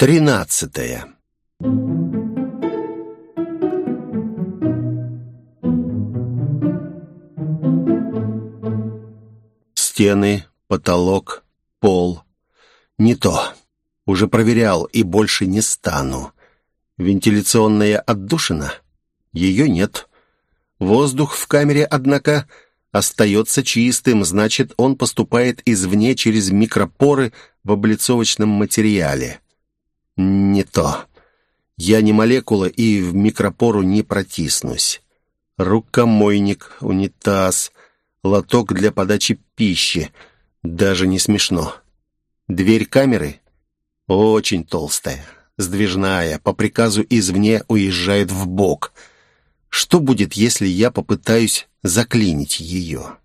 Тринадцатое. Стены, потолок, пол. Не то. Уже проверял и больше не стану. Вентиляционная отдушина? Ее нет. Воздух в камере, однако, остается чистым, значит, он поступает извне через микропоры в облицовочном материале. Не то. Я не молекула и в микропору не протиснусь. Рукомойник, унитаз, лоток для подачи пищи. Даже не смешно. Дверь камеры очень толстая, сдвижная, по приказу извне уезжает в бок. Что будет, если я попытаюсь заклинить ее?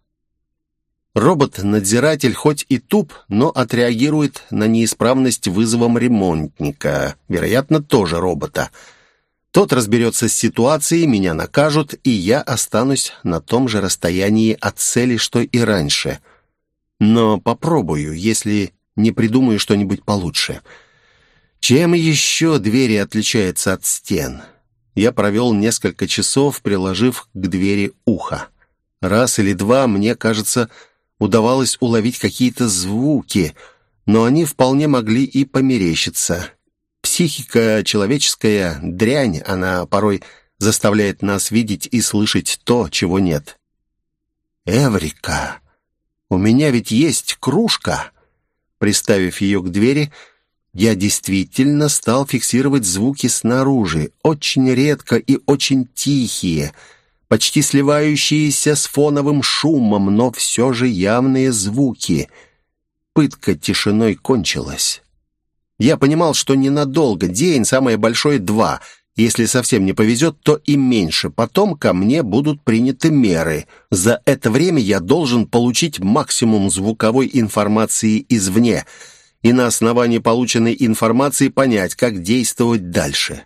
Робот-надзиратель хоть и туп, но отреагирует на неисправность вызовом ремонтника, вероятно, тоже робота. Тот разберется с ситуацией, меня накажут, и я останусь на том же расстоянии от цели, что и раньше. Но попробую, если не придумаю что-нибудь получше. Чем еще двери отличаются от стен? Я провел несколько часов, приложив к двери ухо. Раз или два, мне кажется, удавалось уловить какие-то звуки, но они вполне могли и померещиться. Психика человеческая дрянь, она порой заставляет нас видеть и слышать то, чего нет. «Эврика! У меня ведь есть кружка!» Приставив ее к двери, я действительно стал фиксировать звуки снаружи, очень редко и очень тихие — почти сливающиеся с фоновым шумом, но все же явные звуки. Пытка тишиной кончилась. Я понимал, что ненадолго, день, самое большое два. Если совсем не повезет, то и меньше. Потом ко мне будут приняты меры. За это время я должен получить максимум звуковой информации извне и на основании полученной информации понять, как действовать дальше.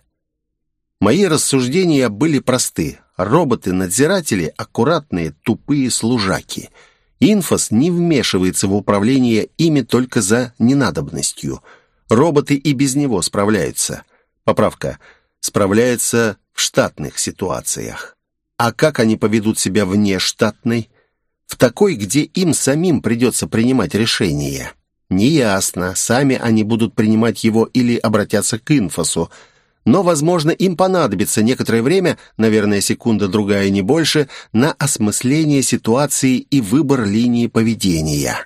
Мои рассуждения были просты. Роботы-надзиратели — аккуратные, тупые служаки. Инфос не вмешивается в управление ими только за ненадобностью. Роботы и без него справляются. Поправка. Справляются в штатных ситуациях. А как они поведут себя вне штатной? В такой, где им самим придется принимать решение. Неясно, сами они будут принимать его или обратятся к инфосу, но, возможно, им понадобится некоторое время, наверное, секунда-другая, не больше, на осмысление ситуации и выбор линии поведения.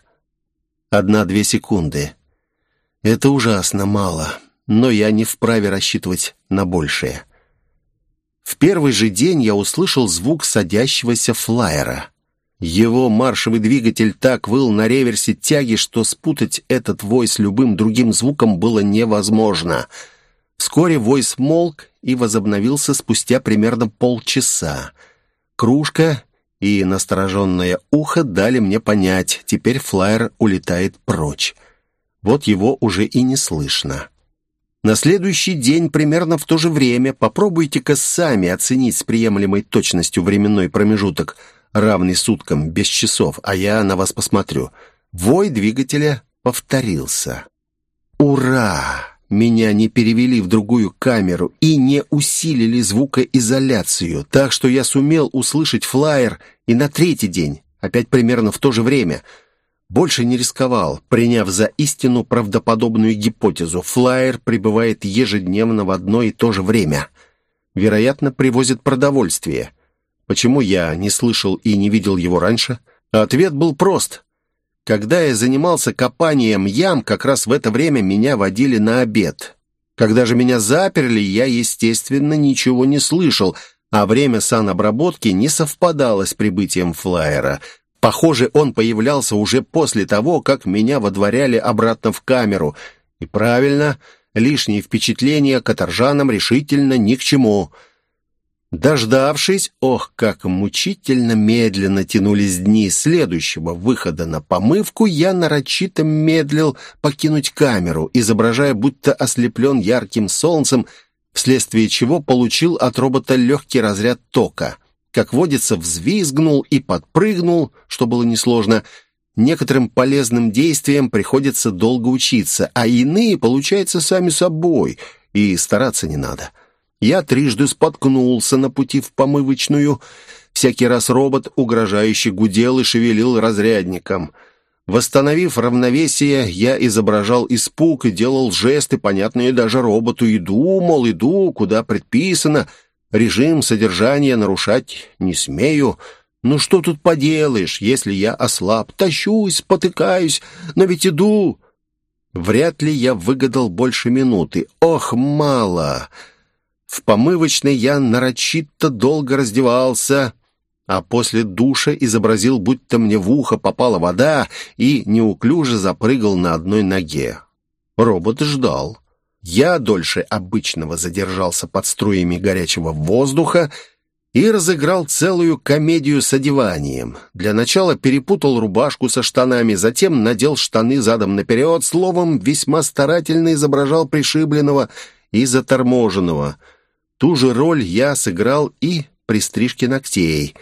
Одна-две секунды. Это ужасно мало, но я не вправе рассчитывать на большее. В первый же день я услышал звук садящегося флайера. Его маршевый двигатель так выл на реверсе тяги, что спутать этот вой с любым другим звуком было невозможно — Вскоре вой смолк и возобновился спустя примерно полчаса. Кружка и настороженное ухо дали мне понять, теперь флайер улетает прочь. Вот его уже и не слышно. На следующий день, примерно в то же время, попробуйте-ка сами оценить с приемлемой точностью временной промежуток, равный суткам без часов, а я на вас посмотрю. Вой двигателя повторился. «Ура!» Меня не перевели в другую камеру и не усилили звукоизоляцию, так что я сумел услышать флаер и на третий день, опять примерно в то же время. Больше не рисковал, приняв за истину правдоподобную гипотезу. Флаер прибывает ежедневно в одно и то же время. Вероятно, привозит продовольствие. Почему я не слышал и не видел его раньше? Ответ был прост. Когда я занимался копанием ям, как раз в это время меня водили на обед. Когда же меня заперли, я, естественно, ничего не слышал, а время санобработки не совпадало с прибытием флайера. Похоже, он появлялся уже после того, как меня водворяли обратно в камеру. И правильно, лишние впечатления каторжанам решительно ни к чему — Дождавшись, ох, как мучительно медленно тянулись дни следующего выхода на помывку, я нарочито медлил покинуть камеру, изображая, будто ослеплен ярким солнцем, вследствие чего получил от робота легкий разряд тока. Как водится, взвизгнул и подпрыгнул, что было несложно, Некоторым полезным действиям приходится долго учиться, а иные получаются сами собой, и стараться не надо. Я трижды споткнулся на пути в помывочную. Всякий раз робот угрожающе гудел и шевелил разрядником. Восстановив равновесие, я изображал испуг и делал жесты, понятные даже роботу. Иду, мол, иду, куда предписано. Режим содержания нарушать не смею. Ну что тут поделаешь, если я ослаб? Тащусь, спотыкаюсь, но ведь иду. Вряд ли я выгадал больше минуты. Ох, мало. В помывочной я нарочито долго раздевался, а после душа изобразил, будто мне в ухо попала вода и неуклюже запрыгал на одной ноге. Робот ждал. Я дольше обычного задержался под струями горячего воздуха и разыграл целую комедию с одеванием. Для начала перепутал рубашку со штанами, затем надел штаны задом наперед, словом, весьма старательно изображал пришибленного и заторможенного. Ту же роль я сыграл и при стрижке ногтей.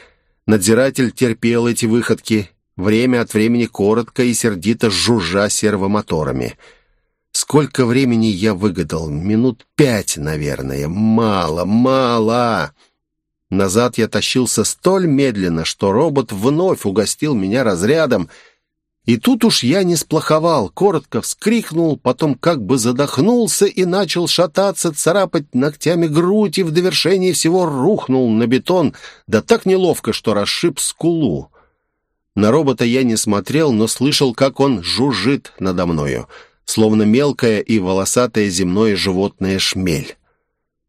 Надзиратель терпел эти выходки, время от времени коротко и сердито жужжа сервомоторами. Сколько времени я выгадал? Минут пять, наверное. Мало, мало. Назад я тащился столь медленно, что робот вновь угостил меня разрядом. И тут уж я не сплоховал, коротко вскрикнул, потом как бы задохнулся и начал шататься, царапать ногтями грудь и в довершении всего рухнул на бетон, да так неловко, что расшиб скулу. На робота я не смотрел, но слышал, как он жужжит надо мною, словно мелкое и волосатое земное животное шмель.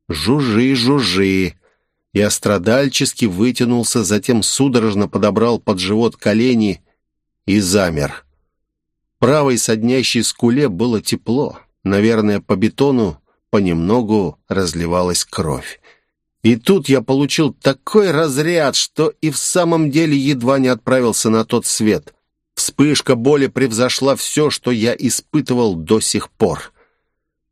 «Жужжи, жужжи!» Я страдальчески вытянулся, затем судорожно подобрал под живот колени и замер. Правой соднящей скуле было тепло. Наверное, по бетону понемногу разливалась кровь. И тут я получил такой разряд, что и в самом деле едва не отправился на тот свет. Вспышка боли превзошла все, что я испытывал до сих пор.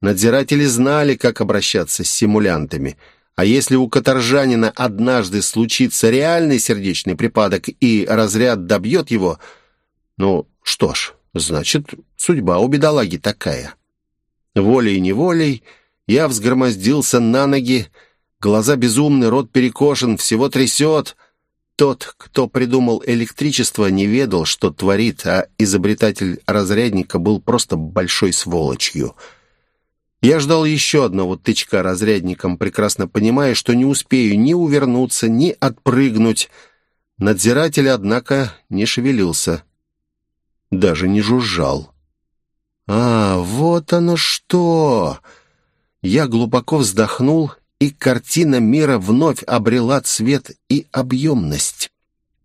Надзиратели знали, как обращаться с симулянтами — а если у каторжанина однажды случится реальный сердечный припадок и разряд добьет его, ну что ж, значит, судьба у бедолаги такая. Волей-неволей я взгромоздился на ноги, глаза безумны, рот перекошен, всего трясет. Тот, кто придумал электричество, не ведал, что творит, а изобретатель разрядника был просто большой сволочью — я ждал еще одного тычка разрядником, прекрасно понимая, что не успею ни увернуться, ни отпрыгнуть. Надзиратель, однако, не шевелился. Даже не жужжал. «А, вот оно что!» Я глубоко вздохнул, и картина мира вновь обрела цвет и объемность.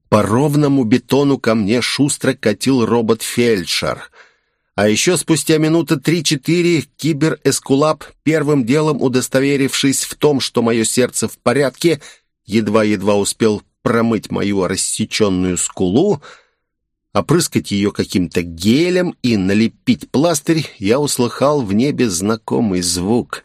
По ровному бетону ко мне шустро катил робот-фельдшер — а еще спустя минуты три-четыре кибер-эскулап, первым делом удостоверившись в том, что мое сердце в порядке, едва-едва успел промыть мою рассеченную скулу, опрыскать ее каким-то гелем и налепить пластырь, я услыхал в небе знакомый звук.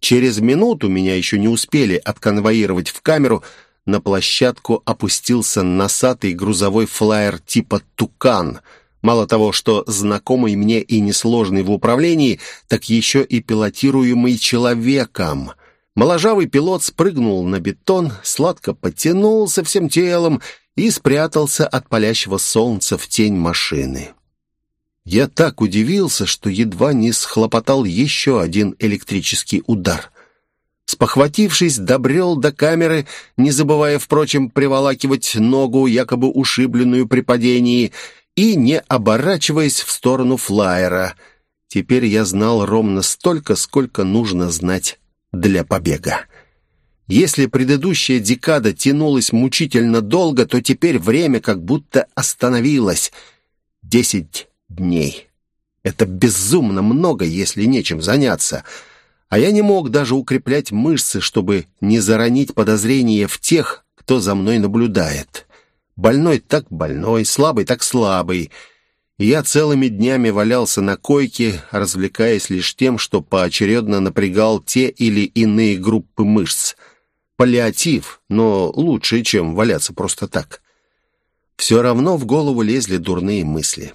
Через минуту меня еще не успели отконвоировать в камеру, на площадку опустился носатый грузовой флайер типа «Тукан», Мало того, что знакомый мне и несложный в управлении, так еще и пилотируемый человеком. Моложавый пилот спрыгнул на бетон, сладко потянулся всем телом и спрятался от палящего солнца в тень машины. Я так удивился, что едва не схлопотал еще один электрический удар. Спохватившись, добрел до камеры, не забывая, впрочем, приволакивать ногу, якобы ушибленную при падении — и не оборачиваясь в сторону флайера. Теперь я знал ровно столько, сколько нужно знать для побега. Если предыдущая декада тянулась мучительно долго, то теперь время как будто остановилось. Десять дней. Это безумно много, если нечем заняться. А я не мог даже укреплять мышцы, чтобы не заронить подозрения в тех, кто за мной наблюдает. Больной так больной, слабый так слабый. Я целыми днями валялся на койке, развлекаясь лишь тем, что поочередно напрягал те или иные группы мышц. Паллиатив, но лучше, чем валяться просто так. Все равно в голову лезли дурные мысли.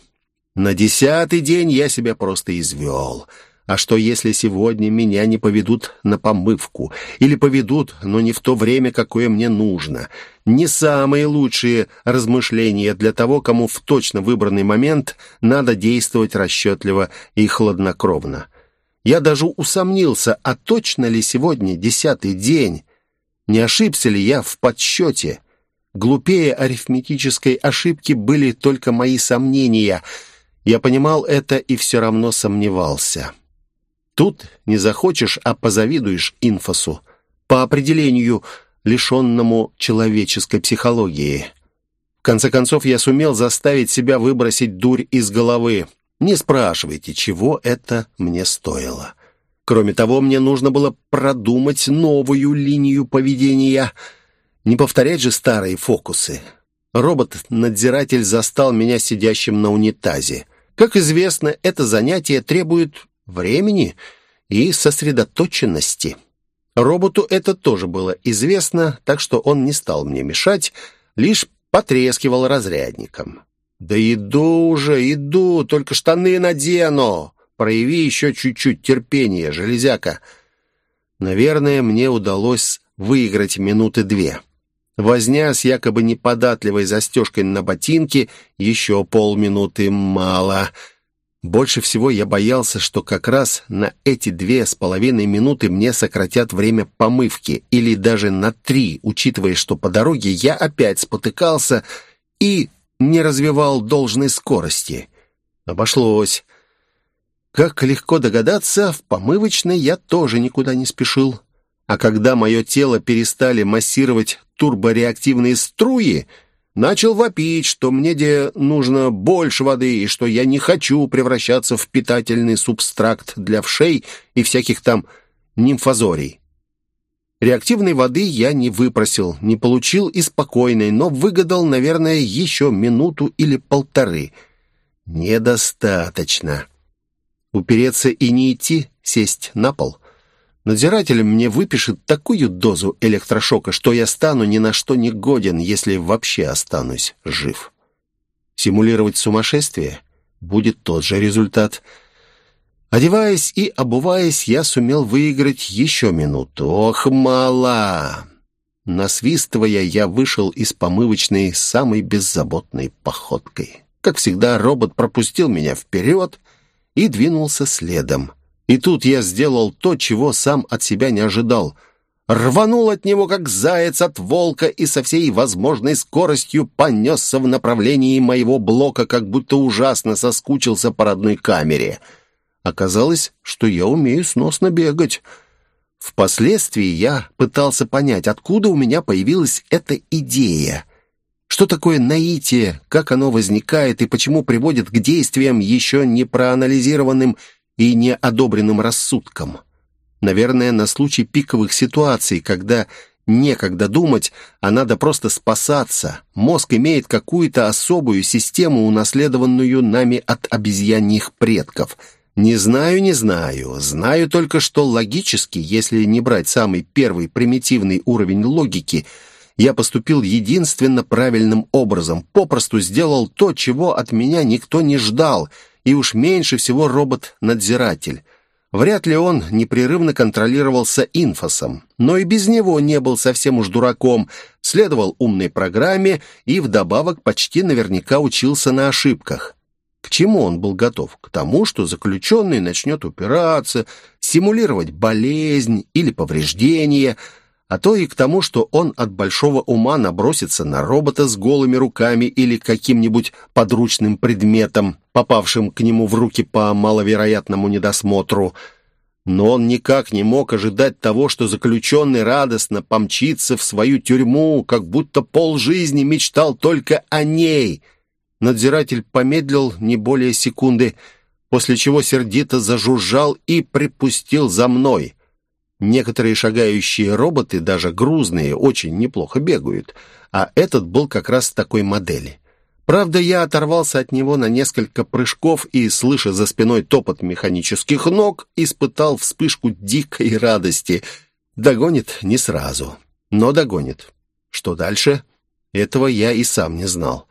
На десятый день я себя просто извел. А что, если сегодня меня не поведут на помывку? Или поведут, но не в то время, какое мне нужно? Не самые лучшие размышления для того, кому в точно выбранный момент надо действовать расчетливо и хладнокровно. Я даже усомнился, а точно ли сегодня десятый день? Не ошибся ли я в подсчете? Глупее арифметической ошибки были только мои сомнения. Я понимал это и все равно сомневался. Тут не захочешь, а позавидуешь инфосу. По определению, лишенному человеческой психологии. В конце концов, я сумел заставить себя выбросить дурь из головы. Не спрашивайте, чего это мне стоило. Кроме того, мне нужно было продумать новую линию поведения — не повторять же старые фокусы. Робот-надзиратель застал меня сидящим на унитазе. Как известно, это занятие требует времени и сосредоточенности. Роботу это тоже было известно, так что он не стал мне мешать, лишь потрескивал разрядником. «Да иду уже, иду, только штаны надену. Прояви еще чуть-чуть терпения, железяка». Наверное, мне удалось выиграть минуты две. Возня с якобы неподатливой застежкой на ботинке еще полминуты мало. Больше всего я боялся, что как раз на эти две с половиной минуты мне сократят время помывки, или даже на три, учитывая, что по дороге я опять спотыкался и не развивал должной скорости. Обошлось. Как легко догадаться, в помывочной я тоже никуда не спешил. А когда мое тело перестали массировать турбореактивные струи, начал вопить, что мне где нужно больше воды и что я не хочу превращаться в питательный субстракт для вшей и всяких там нимфозорий. Реактивной воды я не выпросил, не получил и спокойной, но выгадал, наверное, еще минуту или полторы. Недостаточно. Упереться и не идти, сесть на пол. Надзиратель мне выпишет такую дозу электрошока, что я стану ни на что не годен, если вообще останусь жив. Симулировать сумасшествие будет тот же результат. Одеваясь и обуваясь, я сумел выиграть еще минуту. Ох, мало! Насвистывая, я вышел из помывочной самой беззаботной походкой. Как всегда, робот пропустил меня вперед и двинулся следом. И тут я сделал то, чего сам от себя не ожидал. Рванул от него, как заяц от волка, и со всей возможной скоростью понесся в направлении моего блока, как будто ужасно соскучился по родной камере. Оказалось, что я умею сносно бегать. Впоследствии я пытался понять, откуда у меня появилась эта идея. Что такое наитие, как оно возникает и почему приводит к действиям, еще не проанализированным и неодобренным рассудком. Наверное, на случай пиковых ситуаций, когда некогда думать, а надо просто спасаться. Мозг имеет какую-то особую систему, унаследованную нами от обезьяньих предков. Не знаю, не знаю. Знаю только, что логически, если не брать самый первый примитивный уровень логики, я поступил единственно правильным образом, попросту сделал то, чего от меня никто не ждал — и уж меньше всего робот-надзиратель. Вряд ли он непрерывно контролировался инфосом, но и без него не был совсем уж дураком, следовал умной программе и вдобавок почти наверняка учился на ошибках. К чему он был готов? К тому, что заключенный начнет упираться, симулировать болезнь или повреждение – а то и к тому, что он от большого ума набросится на робота с голыми руками или каким-нибудь подручным предметом, попавшим к нему в руки по маловероятному недосмотру. Но он никак не мог ожидать того, что заключенный радостно помчится в свою тюрьму, как будто полжизни мечтал только о ней. Надзиратель помедлил не более секунды, после чего сердито зажужжал и припустил за мной — Некоторые шагающие роботы, даже грузные, очень неплохо бегают, а этот был как раз такой модели. Правда, я оторвался от него на несколько прыжков и, слыша за спиной топот механических ног, испытал вспышку дикой радости. Догонит не сразу, но догонит. Что дальше? Этого я и сам не знал.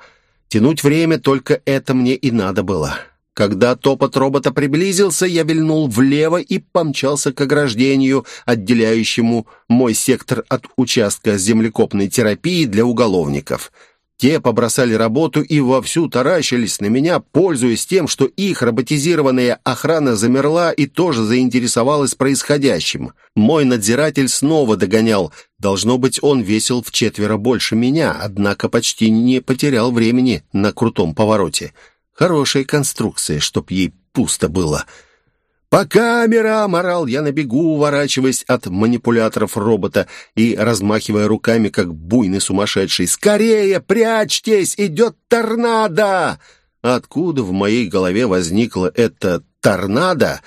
Тянуть время только это мне и надо было. Когда топот робота приблизился, я вильнул влево и помчался к ограждению, отделяющему мой сектор от участка землекопной терапии для уголовников. Те побросали работу и вовсю таращились на меня, пользуясь тем, что их роботизированная охрана замерла и тоже заинтересовалась происходящим. Мой надзиратель снова догонял. Должно быть, он весил в четверо больше меня, однако почти не потерял времени на крутом повороте. Хорошая конструкция, чтоб ей пусто было. «По камерам!» — орал я на бегу, уворачиваясь от манипуляторов робота и размахивая руками, как буйный сумасшедший. «Скорее! Прячьтесь! Идет торнадо!» Откуда в моей голове возникло это «торнадо»,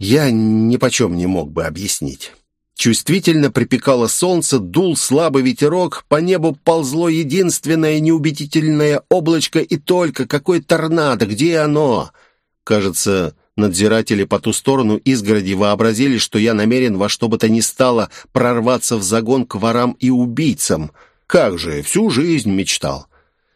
я ни почем не мог бы объяснить. Чувствительно припекало солнце, дул слабый ветерок, по небу ползло единственное неубедительное облачко и только какой торнадо, где оно? Кажется, надзиратели по ту сторону изгороди вообразили, что я намерен во что бы то ни стало прорваться в загон к ворам и убийцам. Как же, всю жизнь мечтал.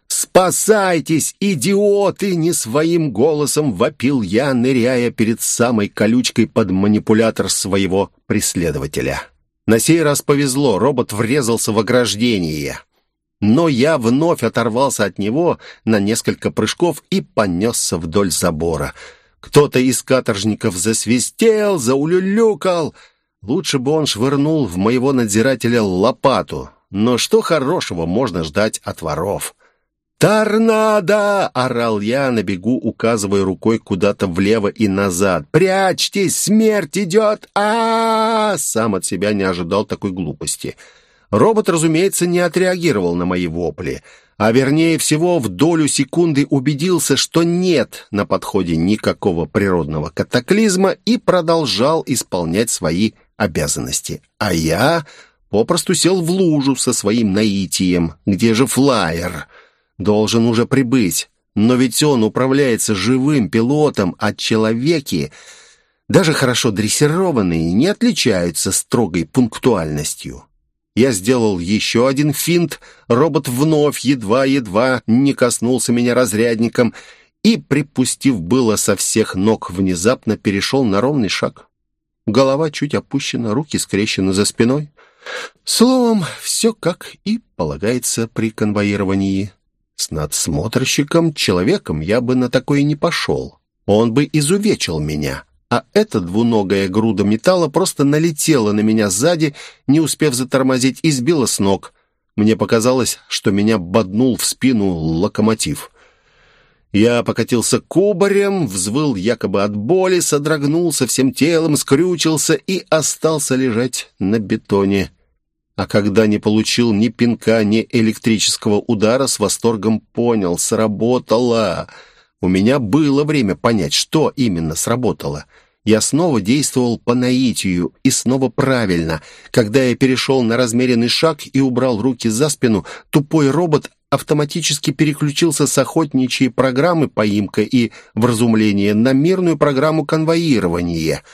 «Спасайтесь, идиоты!» — не своим голосом вопил я, ныряя перед самой колючкой под манипулятор своего преследователя. На сей раз повезло, робот врезался в ограждение. Но я вновь оторвался от него на несколько прыжков и понесся вдоль забора. Кто-то из каторжников засвистел, заулюлюкал. Лучше бы он швырнул в моего надзирателя лопату. Но что хорошего можно ждать от воров?» «Торнадо!» — орал я на бегу, указывая рукой куда-то влево и назад. «Прячьтесь! Смерть идет! а, Сам от себя не ожидал такой глупости. Робот, разумеется, не отреагировал на мои вопли, а вернее всего в долю секунды убедился, что нет на подходе никакого природного катаклизма и продолжал исполнять свои обязанности. А я попросту сел в лужу со своим наитием. «Где же флайер?» Должен уже прибыть. Но ведь он управляется живым пилотом, а человеки, даже хорошо дрессированные, не отличаются строгой пунктуальностью. Я сделал еще один финт, робот вновь едва-едва не коснулся меня разрядником и, припустив было со всех ног, внезапно перешел на ровный шаг. Голова чуть опущена, руки скрещены за спиной. Словом, все как и полагается при конвоировании. С надсмотрщиком, человеком, я бы на такое не пошел. Он бы изувечил меня. А эта двуногая груда металла просто налетела на меня сзади, не успев затормозить, и сбила с ног. Мне показалось, что меня боднул в спину локомотив. Я покатился кубарем, взвыл якобы от боли, содрогнулся всем телом, скрючился и остался лежать на бетоне. А когда не получил ни пинка, ни электрического удара, с восторгом понял, сработало. У меня было время понять, что именно сработало. Я снова действовал по наитию и снова правильно. Когда я перешел на размеренный шаг и убрал руки за спину, тупой робот автоматически переключился с охотничьей программы поимка и вразумления на мирную программу конвоирования —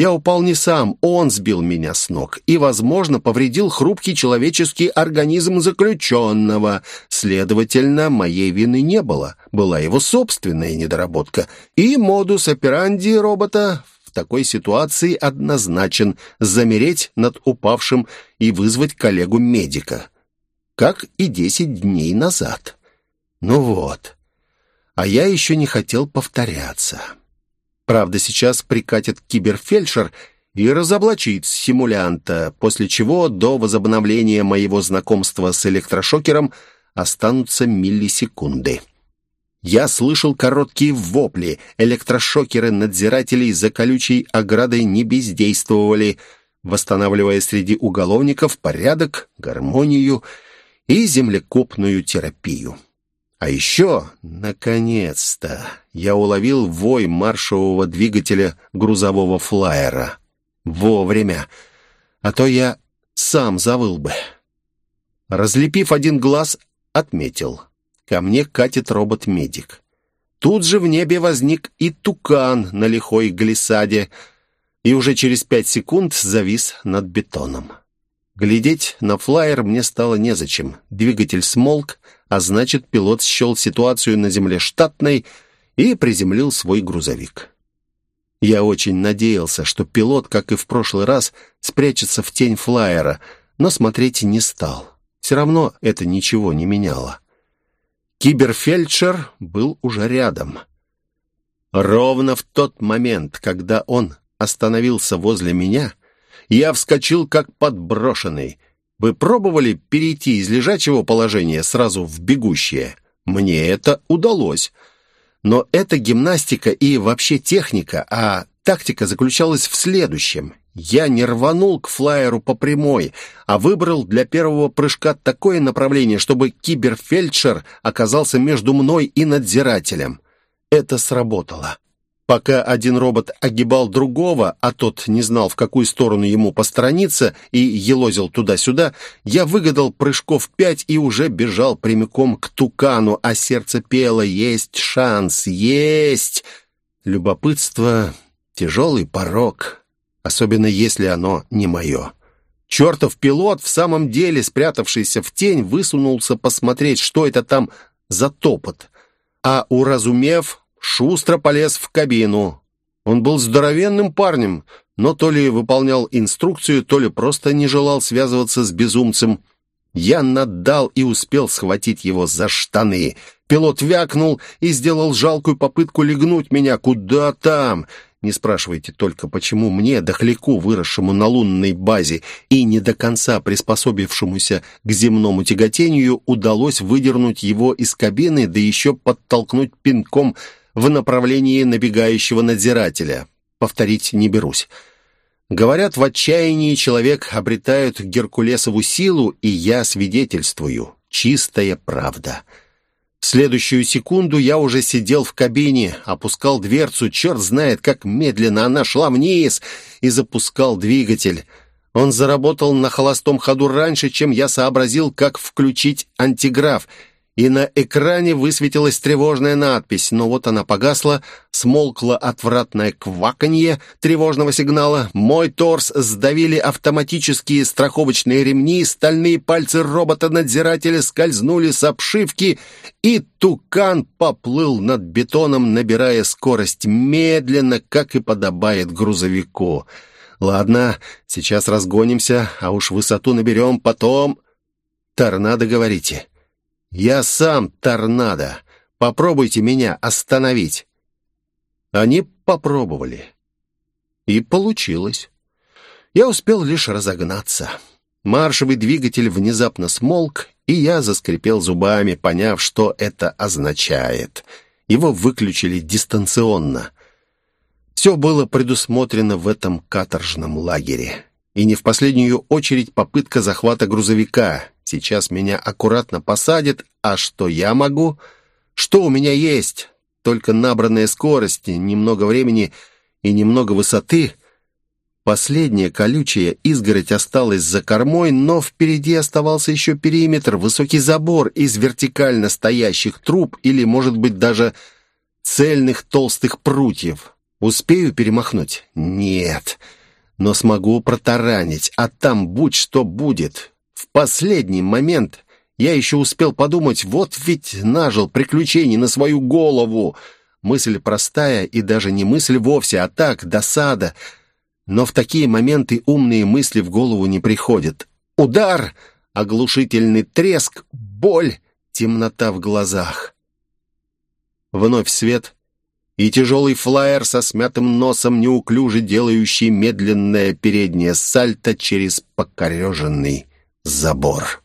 я упал не сам, он сбил меня с ног и, возможно, повредил хрупкий человеческий организм заключенного. Следовательно, моей вины не было. Была его собственная недоработка. И модус операнди робота в такой ситуации однозначен замереть над упавшим и вызвать коллегу-медика. Как и десять дней назад. Ну вот. А я еще не хотел повторяться. Правда, сейчас прикатит киберфельдшер и разоблачит симулянта, после чего до возобновления моего знакомства с электрошокером останутся миллисекунды. Я слышал короткие вопли. Электрошокеры надзирателей за колючей оградой не бездействовали, восстанавливая среди уголовников порядок, гармонию и землекопную терапию. А еще, наконец-то, я уловил вой маршевого двигателя грузового флайера. Вовремя. А то я сам завыл бы. Разлепив один глаз, отметил. Ко мне катит робот-медик. Тут же в небе возник и тукан на лихой глиссаде, и уже через пять секунд завис над бетоном. Глядеть на флайер мне стало незачем. Двигатель смолк, а значит, пилот счел ситуацию на земле штатной и приземлил свой грузовик. Я очень надеялся, что пилот, как и в прошлый раз, спрячется в тень флайера, но смотреть не стал. Все равно это ничего не меняло. Киберфельдшер был уже рядом. Ровно в тот момент, когда он остановился возле меня, я вскочил как подброшенный. Вы пробовали перейти из лежачего положения сразу в бегущее? Мне это удалось. Но это гимнастика и вообще техника, а тактика заключалась в следующем. Я не рванул к флайеру по прямой, а выбрал для первого прыжка такое направление, чтобы киберфельдшер оказался между мной и надзирателем. Это сработало. Пока один робот огибал другого, а тот не знал, в какую сторону ему посторониться, и елозил туда-сюда, я выгадал прыжков пять и уже бежал прямиком к тукану, а сердце пело «Есть шанс! Есть!» Любопытство — тяжелый порог, особенно если оно не мое. Чертов пилот, в самом деле спрятавшийся в тень, высунулся посмотреть, что это там за топот. А уразумев, шустро полез в кабину. Он был здоровенным парнем, но то ли выполнял инструкцию, то ли просто не желал связываться с безумцем. Я наддал и успел схватить его за штаны. Пилот вякнул и сделал жалкую попытку легнуть меня. «Куда там?» Не спрашивайте только, почему мне, дохляку, выросшему на лунной базе и не до конца приспособившемуся к земному тяготению, удалось выдернуть его из кабины, да еще подтолкнуть пинком в направлении набегающего надзирателя. Повторить не берусь. Говорят, в отчаянии человек обретает Геркулесову силу, и я свидетельствую. Чистая правда. В следующую секунду я уже сидел в кабине, опускал дверцу, черт знает, как медленно она шла вниз, и запускал двигатель. Он заработал на холостом ходу раньше, чем я сообразил, как включить антиграф — и на экране высветилась тревожная надпись, но вот она погасла, смолкло отвратное кваканье тревожного сигнала, мой торс сдавили автоматические страховочные ремни, стальные пальцы робота-надзирателя скользнули с обшивки, и тукан поплыл над бетоном, набирая скорость медленно, как и подобает грузовику. «Ладно, сейчас разгонимся, а уж высоту наберем, потом...» «Торнадо, говорите?» «Я сам торнадо. Попробуйте меня остановить». Они попробовали. И получилось. Я успел лишь разогнаться. Маршевый двигатель внезапно смолк, и я заскрипел зубами, поняв, что это означает. Его выключили дистанционно. Все было предусмотрено в этом каторжном лагере. И не в последнюю очередь попытка захвата грузовика. Сейчас меня аккуратно посадят, а что я могу? Что у меня есть? Только набранная скорость, немного времени и немного высоты. Последняя колючая изгородь осталась за кормой, но впереди оставался еще периметр, высокий забор из вертикально стоящих труб или, может быть, даже цельных толстых прутьев. Успею перемахнуть? Нет. Но смогу протаранить, а там будь что будет. В последний момент я еще успел подумать, вот ведь нажил приключений на свою голову. Мысль простая и даже не мысль вовсе, а так, досада. Но в такие моменты умные мысли в голову не приходят. Удар, оглушительный треск, боль, темнота в глазах. Вновь свет — и тяжелый флайер со смятым носом, неуклюже делающий медленное переднее сальто через покореженный забор.